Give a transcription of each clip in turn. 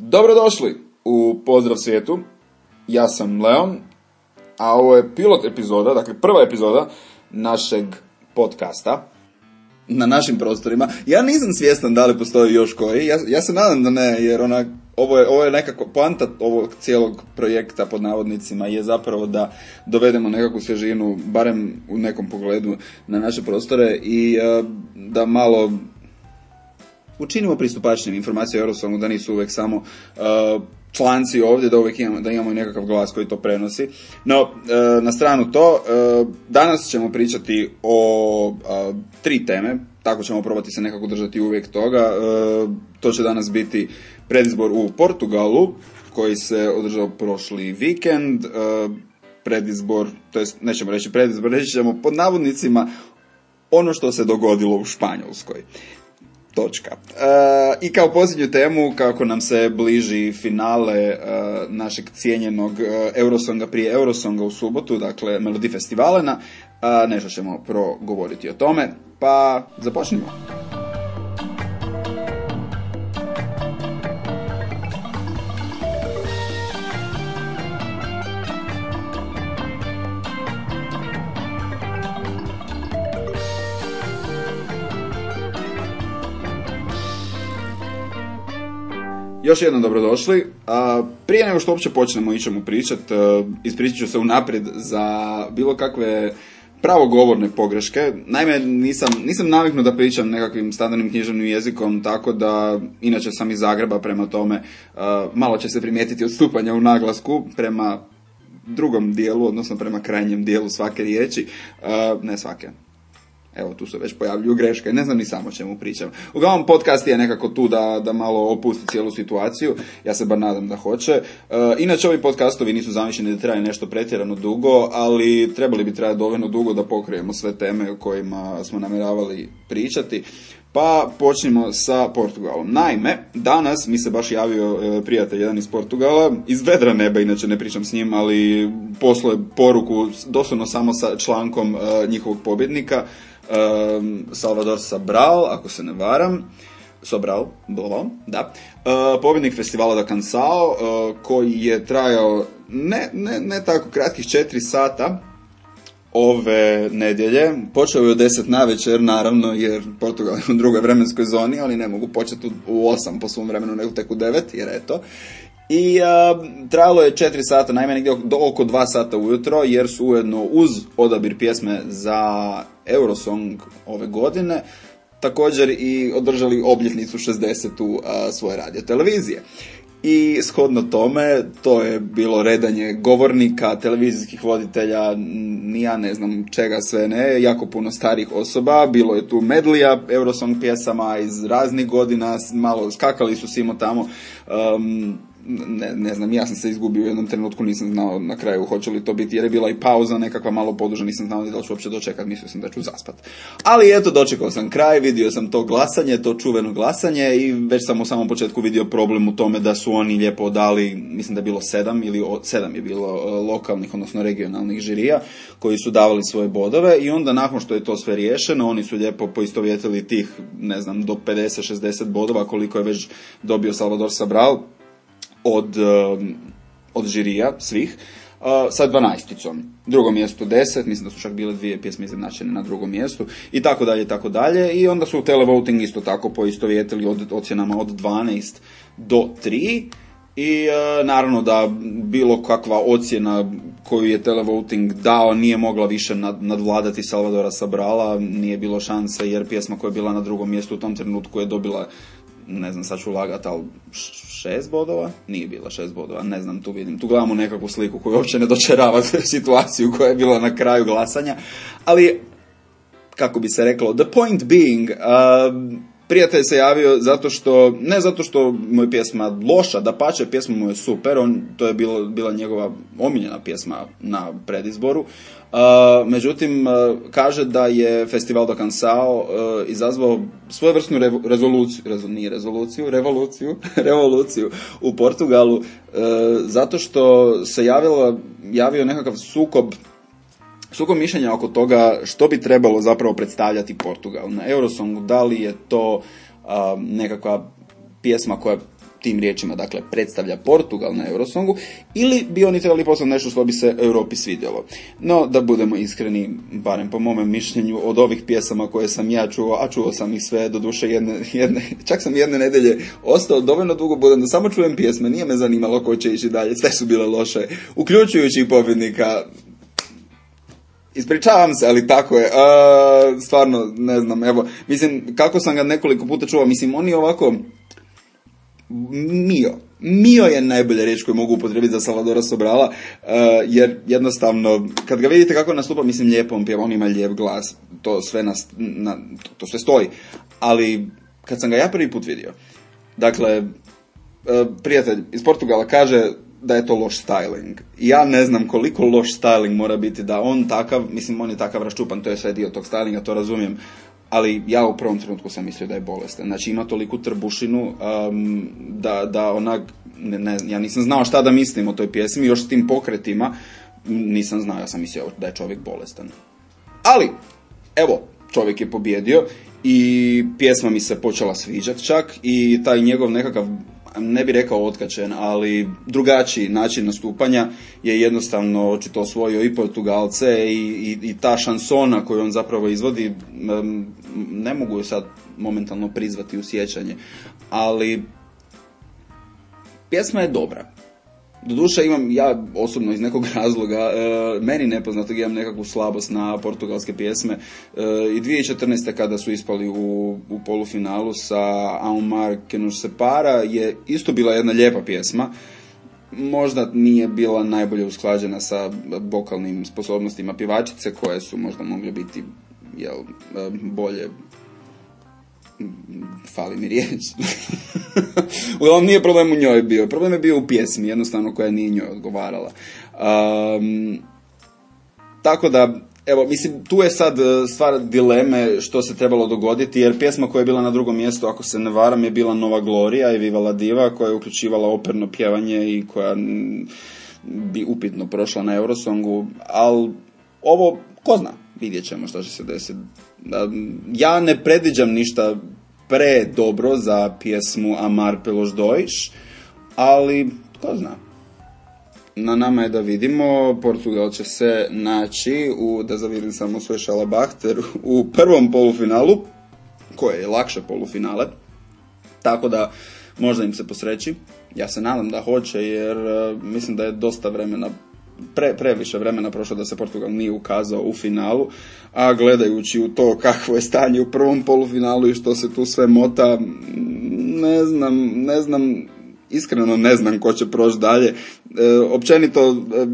Dobrodošli u Pozdrav svijetu. Ja sam Leon, a ovo je pilot epizoda, dakle prva epizoda našeg podcasta na našim prostorima. Ja nisam svjestan da li postoji još koji, ja, ja se nadam da ne, jer ona, ovo je, ovo je nekako poanta ovog cijelog projekta pod navodnicima je zapravo da dovedemo nekakvu svježinu, barem u nekom pogledu na naše prostore i eh, da malo učinimo pristupačnim informacije o Eurosongu, da nisu uvijek samo uh, članci ovdje, da uvijek imamo, da imamo i nekakav glas koji to prenosi. No, uh, na stranu to, uh, danas ćemo pričati o tri teme, tako ćemo probati se nekako držati uvijek toga. To će danas biti predizbor u Portugalu, koji se održao prošli vikend, predizbor, to jest nećemo reći predizbor, reći ćemo pod navodnicima ono što se dogodilo u Španjolskoj. Točka. E, I kao posljednju temu, kako nam se bliži finale e, našeg cijenjenog e, Eurosonga prije Eurosonga u subotu, dakle Melodi Festivalena, nešto ćemo progovoriti o tome, pa započnimo. Još jednom dobrodošli. Prije nego što uopće počnemo i ćemo pričat, e, ispričat ću se unaprijed za bilo kakve pravogovorne pogreške. Naime, nisam, nisam naviknut da pričam nekakvim standardnim književnim jezikom, tako da, inače sam iz Zagreba prema tome, e, malo će se primijetiti odstupanja u naglasku prema drugom dijelu, odnosno prema krajnjem dijelu svake riječi, e, ne svake, Evo, tu se već pojavljuju greške, ne znam ni samo čemu pričam. Uglavnom, podcast je nekako tu da, da malo opusti cijelu situaciju, ja se bar nadam da hoće. E, inače, ovi podcastovi nisu zamišljeni da traju nešto pretjerano dugo, ali trebali bi trajati dovoljno dugo da pokrijemo sve teme o kojima smo namjeravali pričati. Pa počnimo sa Portugalom. Naime, danas mi se baš javio e, prijatelj jedan iz Portugala, iz vedra neba, inače ne pričam s njim, ali poslo poruku doslovno samo sa člankom e, njihovog pobjednika, Salvador Sabral, ako se ne varam, Sobral, bilo, da, uh, pobjednik festivala da Cansao, uh, koji je trajao ne, ne, ne tako kratkih četiri sata, ove nedjelje. Počeo je u 10 na večer, naravno, jer Portugal je u drugoj vremenskoj zoni, ali ne mogu početi u 8 po svom vremenu, nego tek u 9, jer eto. I trajalo je 4 sata, najme negdje do oko 2 sata ujutro, jer su ujedno uz odabir pjesme za Eurosong ove godine, također i održali obljetnicu 60. svoje radio televizije. I shodno tome, to je bilo redanje govornika, televizijskih voditelja, ni ja ne znam čega sve ne, jako puno starih osoba, bilo je tu medlija Eurosong pjesama iz raznih godina, malo skakali su simo tamo, um, ne, ne znam, ja sam se izgubio u jednom trenutku, nisam znao na kraju hoće li to biti, jer je bila i pauza nekakva malo poduža, nisam znao da li ću uopće dočekat, mislio sam da ću zaspat. Ali eto, dočekao sam kraj, vidio sam to glasanje, to čuveno glasanje i već sam u samom početku vidio problem u tome da su oni lijepo dali, mislim da je bilo sedam ili sedam je bilo e, lokalnih, odnosno regionalnih žirija, koji su davali svoje bodove i onda nakon što je to sve riješeno, oni su lijepo poistovjetili tih, ne znam, do 50-60 bodova koliko je već dobio Salvador Sabral, od, um, od žirija svih uh, sa dvanaesticom. Drugo mjesto deset, mislim da su čak bile dvije pjesme izjednačene na drugom mjestu i tako dalje i tako dalje. I onda su televoting isto tako poistovjetili od ocjenama od 12 do 3. I uh, naravno da bilo kakva ocjena koju je televoting dao nije mogla više nad, nadvladati Salvadora Sabrala, nije bilo šanse jer pjesma koja je bila na drugom mjestu u tom trenutku je dobila ne znam, sad ću lagat, ali šest bodova? Nije bila šest bodova, ne znam, tu vidim. Tu gledamo nekakvu sliku koju uopće ne dočerava situaciju koja je bila na kraju glasanja. Ali, kako bi se reklo, the point being, uh, prijatelj se javio zato što, ne zato što mu je pjesma loša, da pače, pjesma mu je super, on, to je bilo, bila njegova omiljena pjesma na predizboru, međutim, kaže da je Festival do Cansao uh, izazvao svojevrsnu revo, rezoluciju, rezo, nije rezoluciju, revoluciju, revoluciju u Portugalu, zato što se javila, javio nekakav sukob sukob mišljenja oko toga što bi trebalo zapravo predstavljati Portugal na Eurosongu, da li je to nekakva pjesma koja tim riječima, dakle, predstavlja Portugal na Eurosongu, ili bi oni trebali poslati nešto što bi se Europi svidjelo. No, da budemo iskreni, barem po mome mišljenju, od ovih pjesama koje sam ja čuo, a čuo sam ih sve, do duše jedne, jedne, čak sam jedne nedelje ostao dovoljno dugo budem da samo čujem pjesme, nije me zanimalo ko će ići dalje, sve su bile loše, uključujući i pobjednika Ispričavam se, ali tako je. stvarno, ne znam, evo, mislim, kako sam ga nekoliko puta čuo, mislim, on je ovako, Mio. Mio je najbolja riječ koju mogu upotrebiti za Salvadora Sobrala, jer jednostavno, kad ga vidite kako nastupa, mislim, lijepo on pjeva, on ima lijep glas, to sve, nas, na, to sve stoji, ali kad sam ga ja prvi put vidio, dakle, prijatelj iz Portugala kaže, da je to loš styling. Ja ne znam koliko loš styling mora biti da on takav, mislim on je takav raščupan, to je sve dio tog stylinga, to razumijem, ali ja u prvom trenutku sam mislio da je bolestan. Znači ima toliku trbušinu um, da, da onak, ne, ne, ja nisam znao šta da mislim o toj pjesmi, još s tim pokretima nisam znao, ja sam mislio da je čovjek bolestan. Ali, evo, čovjek je pobjedio i pjesma mi se počela sviđati čak i taj njegov nekakav ne bi rekao otkačen, ali drugačiji način nastupanja je jednostavno očito osvojio i Portugalce i, i, i ta šansona koju on zapravo izvodi, ne mogu je sad momentalno prizvati u sjećanje, ali pjesma je dobra. Doduše imam, ja osobno iz nekog razloga, e, meni nepoznatog imam nekakvu slabost na portugalske pjesme. E, I 2014. kada su ispali u, u polufinalu sa Aumar que separa je isto bila jedna lijepa pjesma. Možda nije bila najbolje usklađena sa vokalnim sposobnostima pjevačice koje su možda mogle biti jel, e, bolje fali mi riječ. Uglavnom nije problem u njoj bio, problem je bio u pjesmi, jednostavno koja nije njoj odgovarala. Um, tako da, evo, mislim, tu je sad e, stvar dileme što se trebalo dogoditi, jer pjesma koja je bila na drugom mjestu, ako se ne varam, je bila Nova Gloria i Viva la Diva, koja je uključivala operno pjevanje i koja bi upitno prošla na Eurosongu, ali ovo, ko zna, vidjet ćemo što će se desiti. Ja ne predviđam ništa pre dobro za pjesmu Amar pelos Deutsch, ali tko zna. Na nama je da vidimo, Portugal će se naći, u, da zavirim samo sve šalabahter, u prvom polufinalu, koje je lakše polufinale, tako da možda im se posreći. Ja se nadam da hoće jer e, mislim da je dosta vremena pre, previše vremena prošlo da se Portugal nije ukazao u finalu, a gledajući u to kakvo je stanje u prvom polufinalu i što se tu sve mota, ne znam, ne znam, iskreno ne znam ko će proći dalje. E, općenito, e,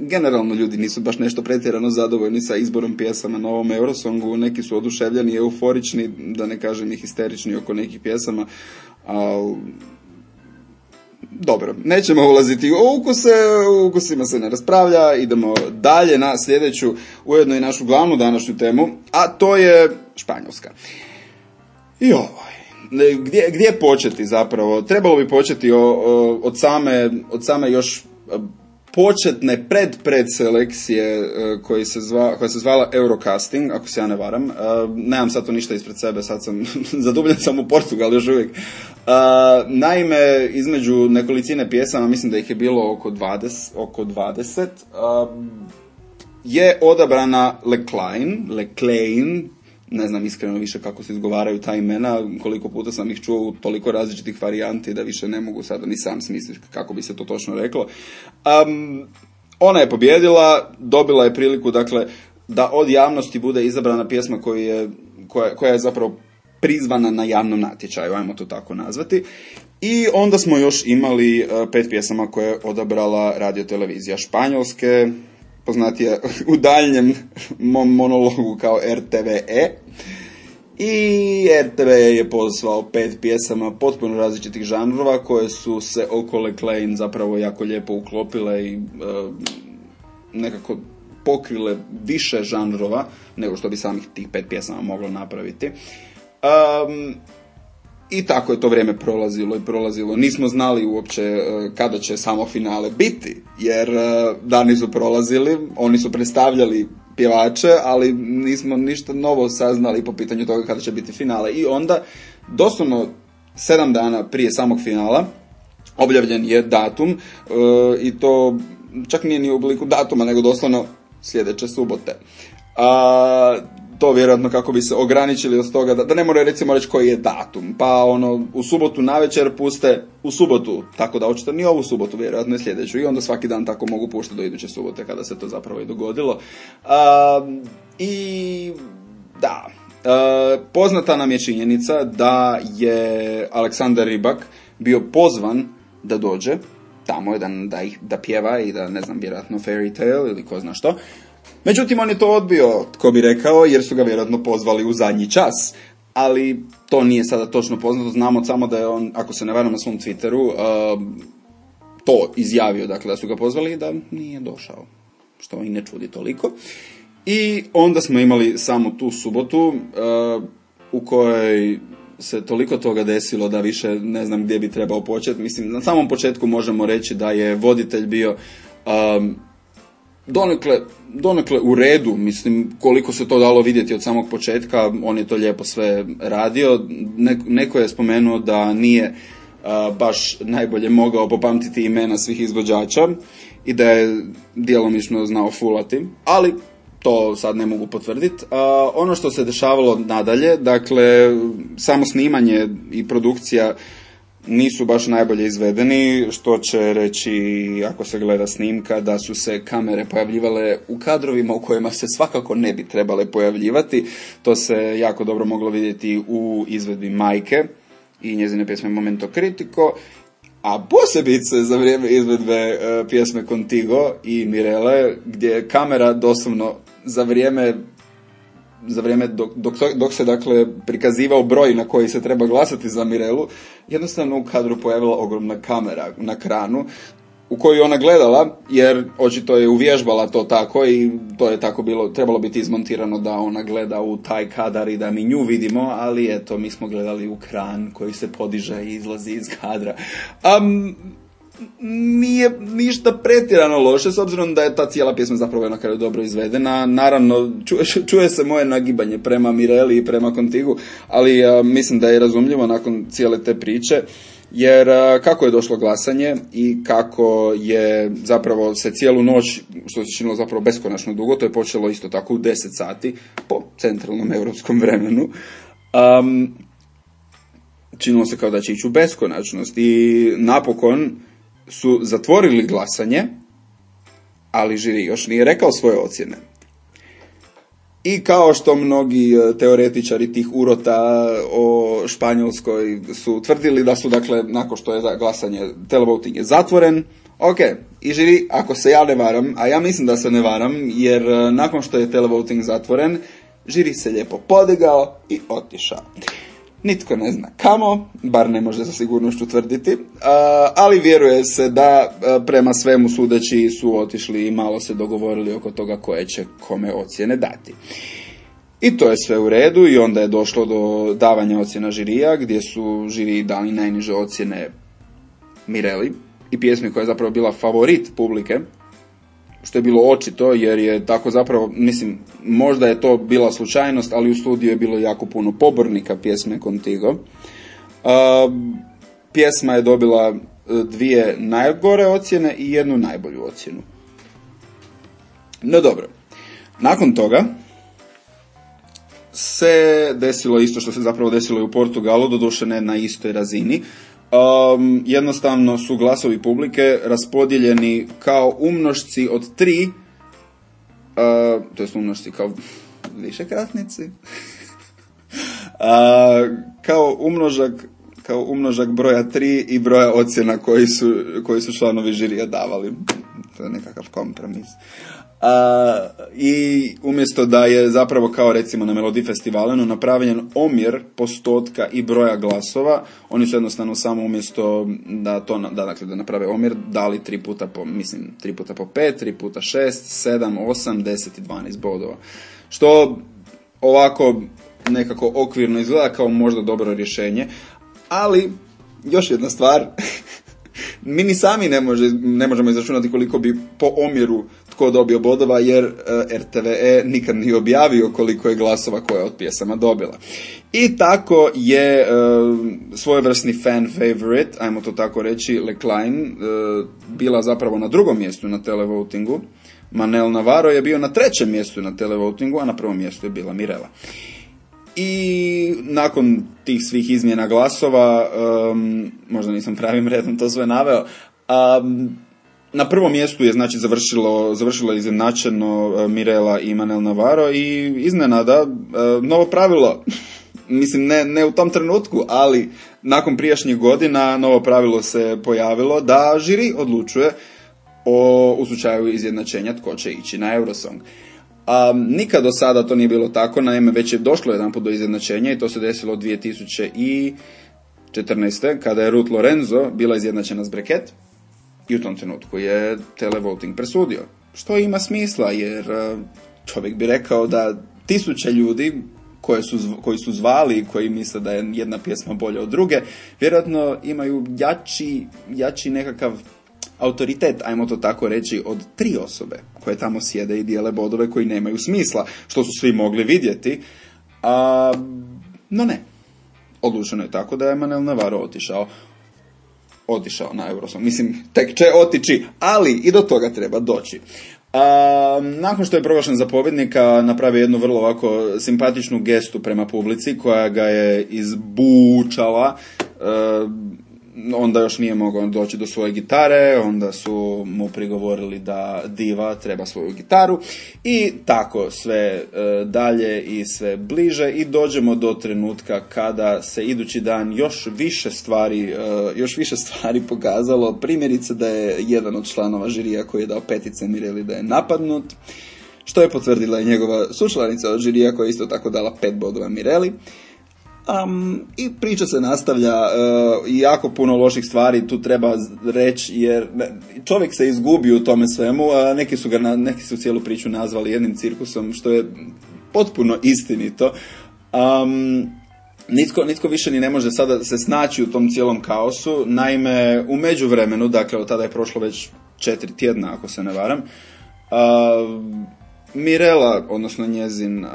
generalno ljudi nisu baš nešto pretjerano zadovoljni sa izborom pjesama na ovom Eurosongu, neki su oduševljeni, euforični, da ne kažem i histerični oko nekih pjesama, ali dobro, nećemo ulaziti u ukuse, u ukusima se ne raspravlja, idemo dalje na sljedeću, ujedno i našu glavnu današnju temu, a to je Španjolska. I gdje, gdje početi zapravo? Trebalo bi početi od, same, od same još početne pred pred selekcije e, koji se zva, koja se zvala Eurocasting, ako se ja ne varam. E, nemam sad to ništa ispred sebe, sad sam zadubljen sam u Portugal još uvijek. E, naime, između nekolicine pjesama, mislim da ih je bilo oko 20, oko 20 je odabrana Leclain, Leclain, ne znam iskreno više kako se izgovaraju ta imena, koliko puta sam ih čuo u toliko različitih varijanti da više ne mogu sada ni sam smisliti kako bi se to točno reklo. Um, ona je pobjedila, dobila je priliku dakle da od javnosti bude izabrana pjesma koja je, koja, koja je zapravo prizvana na javnom natječaju, ajmo to tako nazvati. I onda smo još imali uh, pet pjesama koje je odabrala radiotelevizija Španjolske, poznatija u daljnjem mom monologu kao RTVE. I RTV je pozvao pet pjesama potpuno različitih žanrova koje su se oko Leclain zapravo jako lijepo uklopile i e, nekako pokrile više žanrova nego što bi samih tih pet pjesama moglo napraviti. Um, i tako je to vrijeme prolazilo i prolazilo. Nismo znali uopće e, kada će samo finale biti, jer e, dani su prolazili, oni su predstavljali pjevače, ali nismo ništa novo saznali po pitanju toga kada će biti finale. I onda, doslovno sedam dana prije samog finala, objavljen je datum e, i to čak nije ni u obliku datuma, nego doslovno sljedeće subote. A, to vjerojatno kako bi se ograničili od toga da, da ne moraju recimo reći koji je datum. Pa ono, u subotu na večer puste u subotu, tako da očito ni ovu subotu, vjerojatno i sljedeću. I onda svaki dan tako mogu puštati do iduće subote kada se to zapravo i dogodilo. I da, poznata nam je činjenica da je Aleksandar Ribak bio pozvan da dođe tamo je da, da, ih, da pjeva i da ne znam vjerojatno fairy tale ili ko zna što Međutim, on je to odbio, tko bi rekao, jer su ga vjerojatno pozvali u zadnji čas. Ali to nije sada točno poznato, znamo samo da je on, ako se ne varam na svom Twitteru, uh, to izjavio, dakle da su ga pozvali i da nije došao. Što i ne čudi toliko. I onda smo imali samo tu subotu uh, u kojoj se toliko toga desilo da više ne znam gdje bi trebao početi. Mislim, na samom početku možemo reći da je voditelj bio um, donekle, donekle u redu, mislim koliko se to dalo vidjeti od samog početka, on je to lijepo sve radio, neko je spomenuo da nije baš najbolje mogao popamtiti imena svih izvođača i da je djelomično znao fulati, ali to sad ne mogu potvrditi. ono što se dešavalo nadalje, dakle, samo snimanje i produkcija nisu baš najbolje izvedeni, što će reći ako se gleda snimka da su se kamere pojavljivale u kadrovima u kojima se svakako ne bi trebale pojavljivati. To se jako dobro moglo vidjeti u izvedbi Majke i njezine pjesme Momento Kritiko, a posebice za vrijeme izvedbe e, pjesme Contigo i Mirele, gdje je kamera doslovno za vrijeme za vrijeme dok, dok, dok, se dakle prikazivao broj na koji se treba glasati za Mirelu, jednostavno u kadru pojavila ogromna kamera na kranu u koju ona gledala, jer očito je uvježbala to tako i to je tako bilo, trebalo biti izmontirano da ona gleda u taj kadar i da mi nju vidimo, ali eto, mi smo gledali u kran koji se podiže i izlazi iz kadra. Um, nije ništa pretjerano loše, s obzirom da je ta cijela pjesma zapravo na kraju dobro izvedena. Naravno, čuje, čuje se moje nagibanje prema Mireli i prema Contigu, ali mislim da je razumljivo nakon cijele te priče. Jer kako je došlo glasanje i kako je zapravo se cijelu noć, što se činilo zapravo beskonačno dugo, to je počelo isto tako u 10 sati po centralnom europskom vremenu. Um, činilo se kao da će ići u beskonačnost i napokon su zatvorili glasanje, ali žiri još nije rekao svoje ocjene. I kao što mnogi e, teoretičari tih urota o Španjolskoj su tvrdili da su, dakle, nakon što je glasanje, televoting je zatvoren, ok, i žiri, ako se ja ne varam, a ja mislim da se ne varam, jer e, nakon što je televoting zatvoren, žiri se lijepo podigao i otišao. Nitko ne zna kamo, bar ne može sa sigurnošću tvrditi, ali vjeruje se da prema svemu sudeći su otišli i malo se dogovorili oko toga koje će kome ocjene dati. I to je sve u redu i onda je došlo do davanja ocjena žirija gdje su žiri dali najniže ocjene Mireli i pjesmi koja je zapravo bila favorit publike što je bilo očito jer je tako zapravo, mislim, možda je to bila slučajnost, ali u studiju je bilo jako puno pobornika pjesme Contigo. Uh, pjesma je dobila e, dvije najgore ocjene i jednu najbolju ocjenu. No dobro, nakon toga se desilo isto što se zapravo desilo i u Portugalu, doduše ne na istoj razini, um, jednostavno su glasovi publike raspodijeljeni kao umnošci od tri, uh, to je umnošci kao višekratnici, uh, kao umnožak kao umnožak broja tri i broja ocjena koji su, koji su članovi žirija davali. To je nekakav kompromis. A, I umjesto da je zapravo kao recimo na Melodi Festivalenu napravljen omjer postotka i broja glasova, oni su jednostavno samo umjesto da to da, dakle, da naprave omjer dali tri puta po, mislim, tri puta po pet, tri puta šest, sedam, osam, deset i dvanaest bodova. Što ovako nekako okvirno izgleda kao možda dobro rješenje, ali još jedna stvar mi ni sami ne, može, ne možemo izračunati koliko bi po omjeru tko dobio bodova, jer uh, e, RTVE nikad nije objavio koliko je glasova koja od pjesama dobila. I tako je uh, svojevrsni fan favorite, ajmo to tako reći, Lecline, uh, bila zapravo na drugom mjestu na televotingu. Manel Navarro je bio na trećem mjestu na televotingu, a na prvom mjestu je bila Mirela. I nakon tih svih izmjena glasova, um, možda nisam pravim redom to sve naveo, um, na prvom mjestu je znači završilo, završilo izjednačeno uh, Mirela i Manel Navarro i iznenada uh, novo pravilo, mislim ne, ne u tom trenutku, ali nakon prijašnjih godina novo pravilo se pojavilo da žiri odlučuje o, u slučaju izjednačenja tko će ići na Eurosong. A, nikad do sada to nije bilo tako, naime već je došlo jedan do izjednačenja i to se desilo 2014. kada je Ruth Lorenzo bila izjednačena s Breket i u tom trenutku je televoting presudio. Što ima smisla jer čovjek bi rekao da tisuće ljudi koje su, koji su zvali i koji misle da je jedna pjesma bolja od druge, vjerojatno imaju jači, jači nekakav autoritet, ajmo to tako reći, od tri osobe koje tamo sjede i dijele bodove koji nemaju smisla, što su svi mogli vidjeti. A, no ne. Odlučeno je tako da je Manel Navarro otišao otišao na Eurosong. Mislim, tek će otići, ali i do toga treba doći. A, nakon što je proglašen za pobjednika, napravio jednu vrlo ovako simpatičnu gestu prema publici koja ga je izbučala. E, onda još nije mogao doći do svoje gitare, onda su mu prigovorili da diva treba svoju gitaru i tako sve e, dalje i sve bliže i dođemo do trenutka kada se idući dan još više stvari, e, još više stvari pokazalo, primjerice da je jedan od članova žirija koji je dao petice Mireli da je napadnut, što je potvrdila i njegova sučlanica od žirija koja je isto tako dala pet bodova Mireli. Um, I priča se nastavlja uh, jako puno loših stvari tu treba reći jer čovjek se izgubi u tome svemu, a neki su, ga na, neki su cijelu priču nazvali jednim cirkusom što je potpuno istinito. Um, Nitko, nitko više ni ne može sada se snaći u tom cijelom kaosu. Naime, u međuvremenu, dakle od tada je prošlo već četiri tjedna ako se ne varam, uh, Mirela, odnosno njezin uh,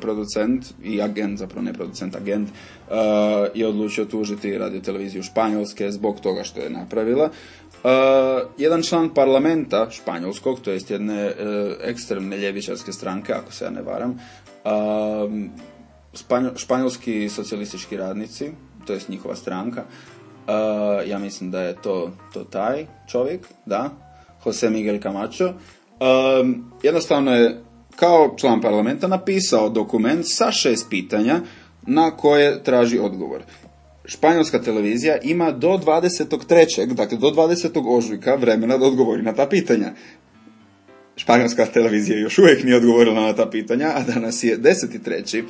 producent i agent, zapravo ne producent, agent, uh, je odlučio tužiti radio televiziju Španjolske zbog toga što je napravila. Uh, jedan član parlamenta španjolskog, to jest jedne uh, ekstremne ljevičarske stranke, ako se ja ne varam, uh, španjolski socijalistički radnici, to jest njihova stranka, uh, ja mislim da je to, to taj čovjek, da, Jose Miguel Camacho, um, jednostavno je kao član parlamenta napisao dokument sa šest pitanja na koje traži odgovor. Španjolska televizija ima do 23. dakle do 20. ožujka vremena da odgovori na ta pitanja. Španjolska televizija još uvijek nije odgovorila na ta pitanja, a danas je 10.3.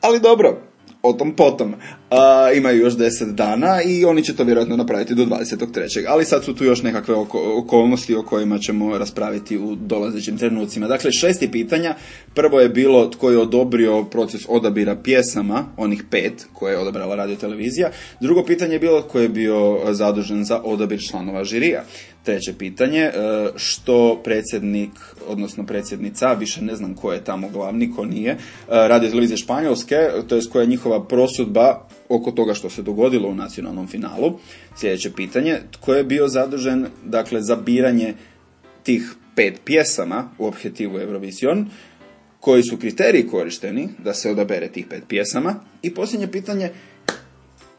Ali dobro, o tom potom. A, imaju još 10 dana i oni će to vjerojatno napraviti do 23. Ali sad su tu još nekakve okolnosti o kojima ćemo raspraviti u dolazećim trenucima. Dakle, šesti pitanja. Prvo je bilo tko je odobrio proces odabira pjesama, onih pet koje je odabrala radio televizija. Drugo pitanje je bilo tko je bio zadužen za odabir članova žirija. Treće pitanje, e, što predsjednik, odnosno predsjednica, više ne znam ko je tamo glavni, ko nije, e, radio televizije Španjolske, to je koja je njihova prosudba oko toga što se dogodilo u nacionalnom finalu. Sljedeće pitanje, tko je bio zadužen, dakle, za biranje tih pet pjesama u objektivu Eurovision, koji su kriteriji korišteni da se odabere tih pet pjesama. I posljednje pitanje,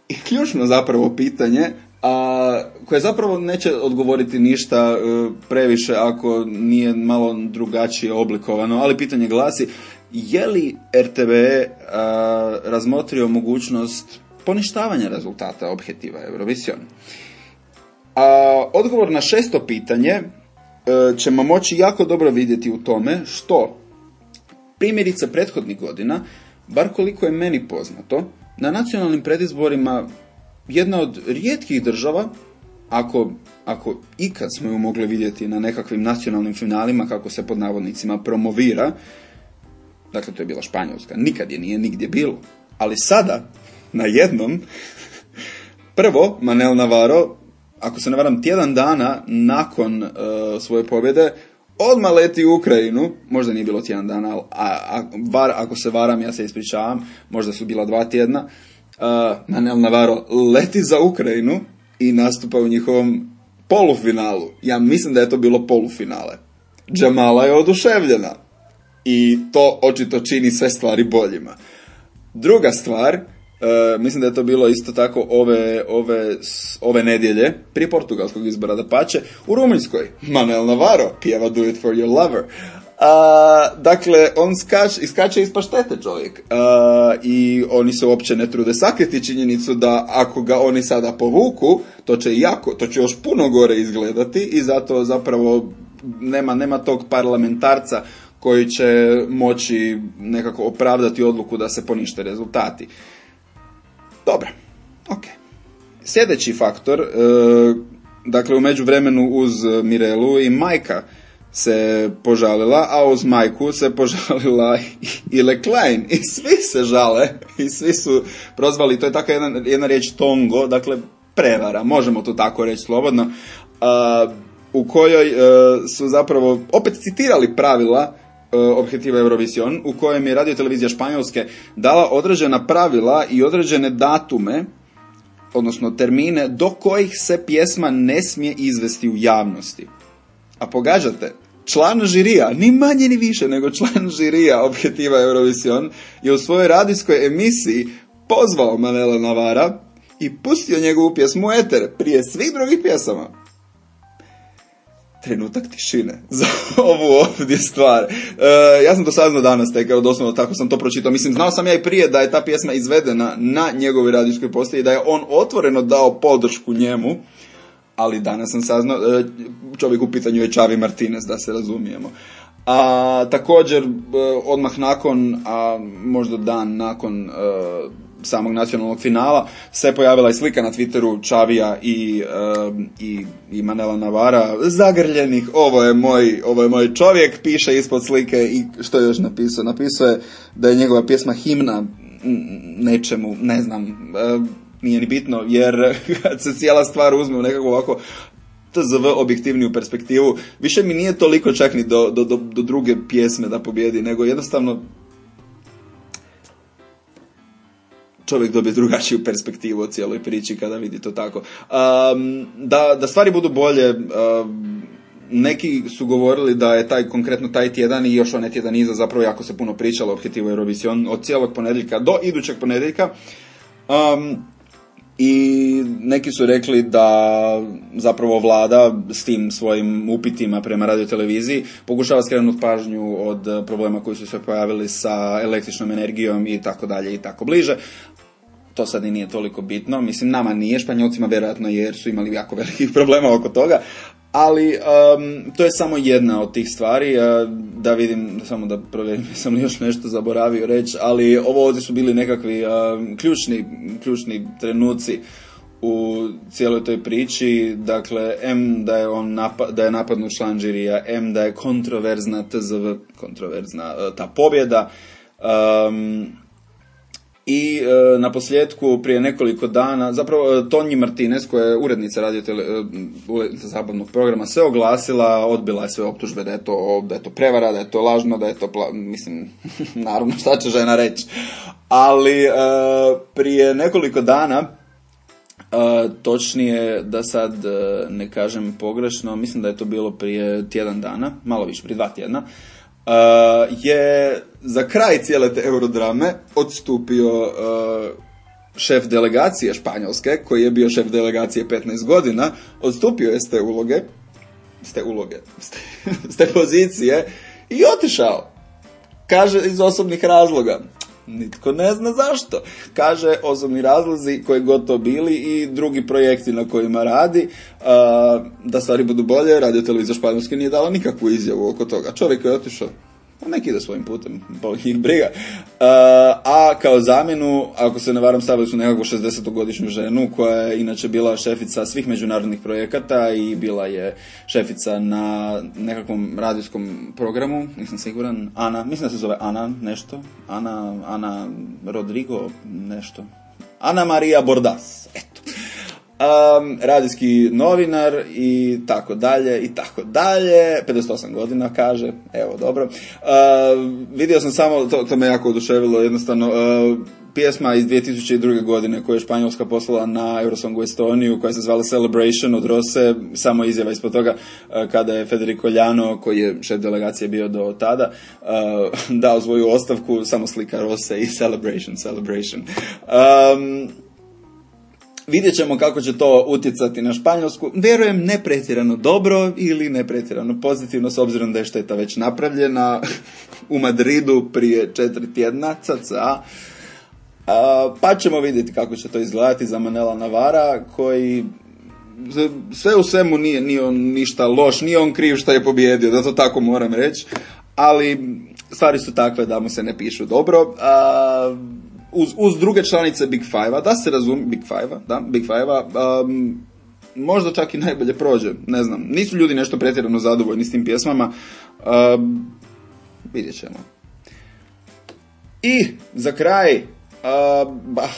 i ključno zapravo pitanje, a koje zapravo neće odgovoriti ništa e, previše ako nije malo drugačije oblikovano, ali pitanje glasi je li RTV razmotrio mogućnost poništavanja rezultata objetiva Eurovision? A odgovor na šesto pitanje e, ćemo moći jako dobro vidjeti u tome što primjerice prethodnih godina, bar koliko je meni poznato, na nacionalnim predizborima jedna od rijetkih država, ako, ako ikad smo ju mogli vidjeti na nekakvim nacionalnim finalima kako se pod navodnicima promovira, dakle to je bila Španjolska, nikad je nije nigdje bilo, ali sada, na jednom, prvo, Manel Navarro, ako se ne varam, tjedan dana nakon svoje pobjede, odmah leti u Ukrajinu, možda nije bilo tjedan dana, a, ako se varam, ja se ispričavam, možda su bila dva tjedna, uh, Manel Navarro leti za Ukrajinu i nastupa u njihovom polufinalu. Ja mislim da je to bilo polufinale. Džamala je oduševljena. I to očito čini sve stvari boljima. Druga stvar, uh, mislim da je to bilo isto tako ove, ove, ove nedjelje, prije portugalskog izbora da pače, u Rumunjskoj. Manuel Navarro pjeva Do It For Your Lover. Uh, dakle, on skač, iskače iz paštete čovjek. I oni se uopće ne trude sakriti činjenicu da ako ga oni sada povuku, to će jako, to će još puno gore izgledati i zato zapravo nema, nema tog parlamentarca koji će moći nekako opravdati odluku da se ponište rezultati. Dobro, ok. Sljedeći faktor, e, dakle u međuvremenu uz Mirelu i Majka se požalila, a uz majku se požalila i Leklein. I svi se žale i svi su prozvali, to je tako jedna, jedna riječ tongo, dakle prevara, možemo to tako reći slobodno, u kojoj e, su zapravo opet citirali pravila uh, Objetiva Eurovision, u kojem je radio televizija Španjolske dala određena pravila i određene datume, odnosno termine, do kojih se pjesma ne smije izvesti u javnosti. A pogađate, član žirija, ni manje ni više nego član žirija Objetiva Eurovision, je u svojoj radijskoj emisiji pozvao Manela Navara i pustio njegovu pjesmu Eter prije svih drugih pjesama. Trenutak tišine za ovu ovdje stvar. E, ja sam to saznao danas tekao, doslovno tako sam to pročitao. Mislim, znao sam ja i prije da je ta pjesma izvedena na njegovoj radijskoj postaji i da je on otvoreno dao podršku njemu ali danas sam saznao, e, čovjek u pitanju je Čavi Martinez, da se razumijemo. A također, e, odmah nakon, a možda dan nakon e, samog nacionalnog finala, se pojavila i slika na Twitteru Čavija i, i, i Manela Navara, zagrljenih, ovo je, moj, ovo je moj čovjek, piše ispod slike i što je još napisao? Napisao je da je njegova pjesma himna nečemu, ne znam, nije ni bitno, jer kad se cijela stvar uzme u nekako ovako TZV objektivniju perspektivu, više mi nije toliko čak ni do, do, do, do druge pjesme da pobjedi, nego jednostavno čovjek dobije drugačiju perspektivu o cijeloj priči kada vidi to tako. Um, da, da stvari budu bolje, um, neki su govorili da je taj konkretno taj tjedan i još onaj tjedan iza zapravo jako se puno pričalo o Hitivu Eurovision od cijelog ponedjeljka do idućeg ponedjeljka. Um, i neki su rekli da zapravo vlada s tim svojim upitima prema radioteleviziji pokušava skrenuti pažnju od problema koji su se pojavili sa električnom energijom i tako dalje i tako bliže. To sad i nije toliko bitno, mislim nama nije, Španjolcima vjerojatno jer su imali jako velikih problema oko toga, ali to je samo jedna od tih stvari, da vidim, samo da provjerim, sam li još nešto zaboravio reći, ali ovo ovdje su bili nekakvi ključni, ključni trenuci u cijeloj toj priči, dakle, M da je on da je napadnut član žirija, M da je kontroverzna TZV, kontroverzna e, ta pobjeda, um, i e, na posljedku prije nekoliko dana, zapravo e, Tonji Martinez koja je urednica radio tele, e, zabavnog programa se oglasila, odbila je sve optužbe da je to, da je to prevara, da je to lažno, da je to, mislim, naravno šta će žena reći. Ali prije nekoliko dana točnije da sad ne kažem pogrešno, mislim da je to bilo prije tjedan dana, malo više, prije dva tjedna, je za kraj cijele te eurodrame odstupio šef delegacije Španjolske, koji je bio šef delegacije 15 godina, odstupio je s te uloge, s te uloge, s te, pozicije i otišao. Kaže iz osobnih razloga. Nitko ne zna zašto. Kaže osobni razlozi koji gotovo bili i drugi projekti na kojima radi. da stvari budu bolje, radio televizija Španjolske nije dala nikakvu izjavu oko toga. Čovjek je otišao neki ide svojim putem, pa ih briga. a kao zamjenu, ako se ne varam, stavili su nekakvu 60-godišnju ženu koja je inače bila šefica svih međunarodnih projekata i bila je šefica na nekakvom radijskom programu, nisam siguran, Ana, mislim da se zove Ana nešto, Ana, Ana Rodrigo nešto, Ana Maria Bordas, eto. Um, radijski novinar i tako dalje i tako dalje. 58 godina kaže, evo dobro. Uh, vidio sam samo, to, to me jako oduševilo jednostavno, uh, pjesma iz 2002. godine koju je Španjolska poslala na Eurosong u Estoniju koja se zvala Celebration od Rose, samo izjava ispod toga kada je Federico Ljano koji je šef delegacije bio do tada dao svoju ostavku, samo slika Rose i Celebration, Celebration. Um, Vidjet ćemo kako će to utjecati na Španjolsku. Vjerujem ne pretjerano dobro ili ne pretjerano pozitivno s obzirom da je šteta već napravljena u Madridu prije četiri tjedna, caca. Pa ćemo vidjeti kako će to izgledati za Manela Navara koji sve u svemu nije, nije on ništa loš, nije on kriv što je pobjedio, da to tako moram reći, ali stvari su takve da mu se ne pišu dobro. A, uz, uz druge članice Big Five-a, da se razumije, Big Five-a, da, Big Five-a, um, možda čak i najbolje prođe, ne znam. Nisu ljudi nešto pretjerano zadovoljni s tim pjesmama, um, vidjet ćemo. I za kraj, uh, bah,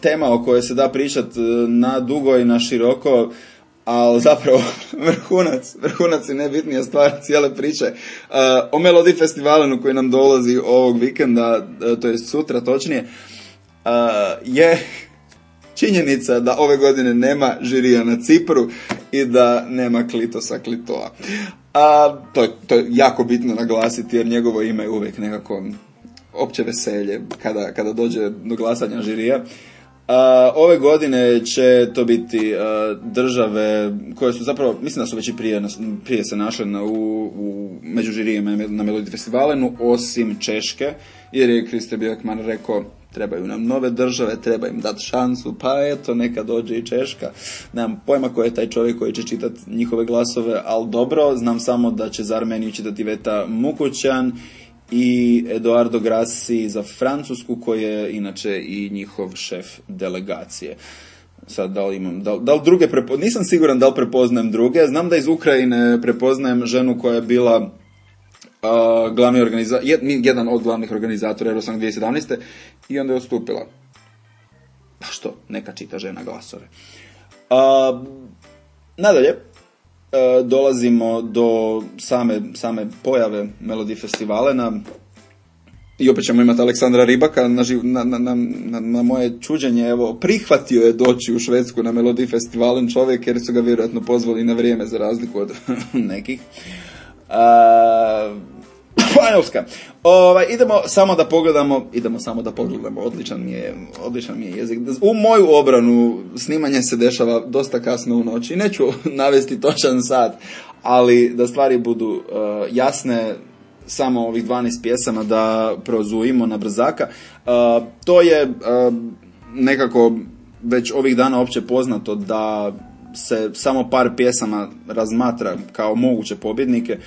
tema o kojoj se da pričat na dugo i na široko, ali zapravo vrhunac, vrhunac je najbitnija stvar cijele priče. Uh, o Melodi Festivalenu koji nam dolazi ovog vikenda, uh, to je sutra točnije, uh, je činjenica da ove godine nema žirija na Cipru i da nema Klitosa Klitoa. A, to, to je jako bitno naglasiti jer njegovo ime je uvijek nekako opće veselje kada, kada dođe do glasanja žirija. Uh, ove godine će to biti uh, države koje su zapravo, mislim da su već i prije, prije se našle na, u, u među žirijama na Melodi Festivalenu, osim Češke, jer je Kriste Björkman rekao trebaju nam nove države, treba im dati šansu, pa eto, neka dođe i Češka. Nemam pojma ko je taj čovjek koji će čitati njihove glasove, ali dobro, znam samo da će za Armeniju čitati Veta Mukućan i Eduardo Grassi za Francusku koji je inače i njihov šef delegacije. Sad da li imam, da, da li druge prepo, nisam siguran da li prepoznajem druge, znam da iz Ukrajine prepoznajem ženu koja je bila uh, glavni organizator, jed, jedan od glavnih organizatora Eurosong 2017. i onda je odstupila. Pa što, neka čita žena glasove. Uh, nadalje, E, dolazimo do same, same pojave Melodi Festivalena i opet ćemo imati Aleksandra Ribaka na, na, na, na, na moje čuđenje, evo, prihvatio je doći u Švedsku na Melodi Festivalen čovjek jer su ga vjerojatno pozvali na vrijeme za razliku od nekih. Uh, Španjolska. Ovaj, idemo samo da pogledamo, idemo samo da pogledamo, odličan mi je, odličan mi je jezik. U moju obranu snimanje se dešava dosta kasno u noći. Neću navesti točan sat, ali da stvari budu uh, jasne, samo ovih 12 pjesama da prozujimo na brzaka. Uh, to je uh, nekako već ovih dana opće poznato da se samo par pjesama razmatra kao moguće pobjednike.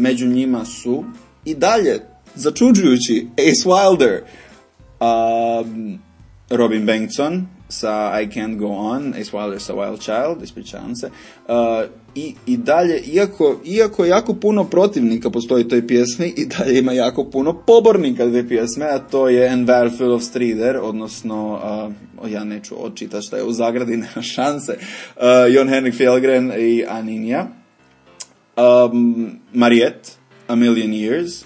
Među njima su i dalje začuđujući Ace Wilder, um, Robin Bengtson sa I Can't Go On, Ace Wilder sa Wild Child, ispričavam se, uh, i, i dalje, iako, iako jako puno protivnika postoji toj pjesmi, i dalje ima jako puno pobornika te pjesme, a to je And Battlefield of Streeter, odnosno, uh, ja neću odčitati šta je u zagradi, nema šanse, uh, Jon Henrik Fjellgren i Aninja, um, Mariette, A Million Years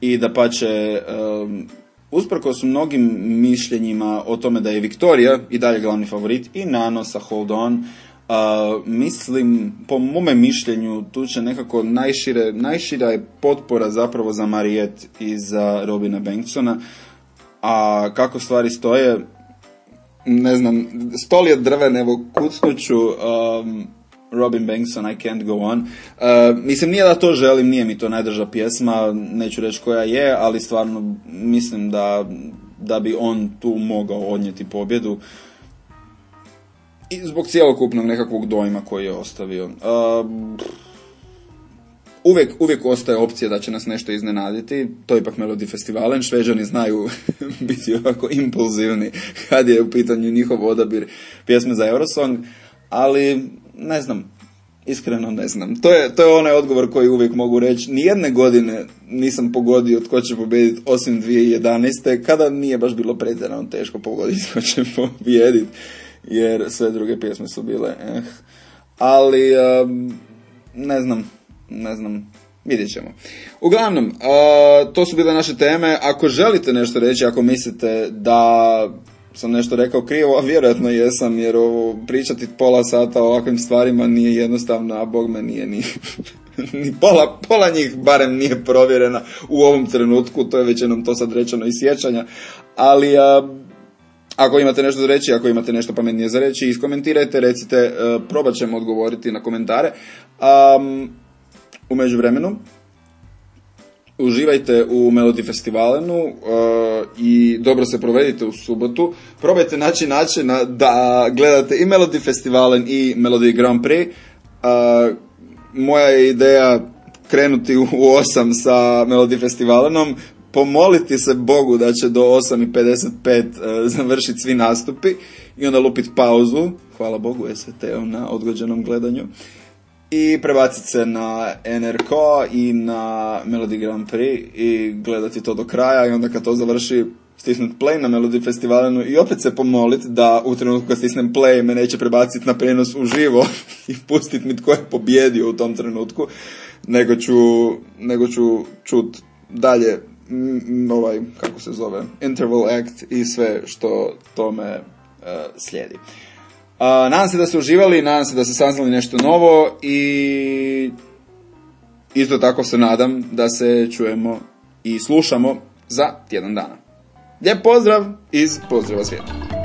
i da pače um, usprkos mnogim mišljenjima o tome da je Viktorija i dalje glavni favorit i Nano sa Hold On, uh, mislim, po mome mišljenju, tu će nekako najšire, najšira je potpora zapravo za Marijet i za Robina Banksona, a kako stvari stoje, ne znam, stoli od drvene, evo kucnuću, um, Robin Bankson, I Can't Go On. Uh, mislim, nije da to želim, nije mi to najdrža pjesma, neću reći koja je, ali stvarno mislim da, da bi on tu mogao odnijeti pobjedu. I zbog cijelokupnog nekakvog dojma koji je ostavio. Uh, uvijek, uvijek ostaje opcija da će nas nešto iznenaditi, to je ipak Melodi Festivalen, šveđani znaju biti ovako impulzivni kad je u pitanju njihov odabir pjesme za Eurosong, ali ne znam, iskreno ne znam. To je, to je onaj odgovor koji uvijek mogu reći. Nijedne godine nisam pogodio tko će pobijediti osim 2011. kada nije baš bilo pretjerano teško pogoditi tko će pobijediti. jer sve druge pjesme su bile eh. Ali, ne znam, ne znam, vidjet ćemo. Uglavnom, to su bile naše teme. Ako želite nešto reći, ako mislite da sam nešto rekao krivo, a vjerojatno jesam, jer ovo, pričati pola sata o ovakvim stvarima nije jednostavno, a bog me nije ni, ni pola, pola njih barem nije provjerena u ovom trenutku, to je već jednom to sad rečeno i sjećanja, ali a, ako imate nešto za reći, ako imate nešto pametnije za reći, iskomentirajte, recite, probat ćemo odgovoriti na komentare. Um, u međuvremenu, uživajte u Melody Festivalenu uh, i dobro se provedite u subotu. Probajte naći način da gledate i Melody Festivalen i Melody Grand Prix. Moja je ideja krenuti u 8 sa Melody Festivalenom, pomoliti se Bogu da će do 8.55 uh, završiti svi nastupi i onda lupiti pauzu, hvala Bogu SVT-om na odgođenom gledanju i prebaciti se na NRK i na Melody Grand Prix i gledati to do kraja i onda kad to završi stisnuti play na Melody Festivalenu i opet se pomoliti da u trenutku kad stisnem play me neće prebaciti na prenos uživo i pustiti mi tko je pobjedio u tom trenutku, nego ću, nego ću čut dalje ovaj, kako se zove, interval act i sve što tome uh, slijedi nadam se da ste uživali, nadam se da ste saznali nešto novo i isto tako se nadam da se čujemo i slušamo za tjedan dana. Lijep pozdrav iz Pozdrava svijeta.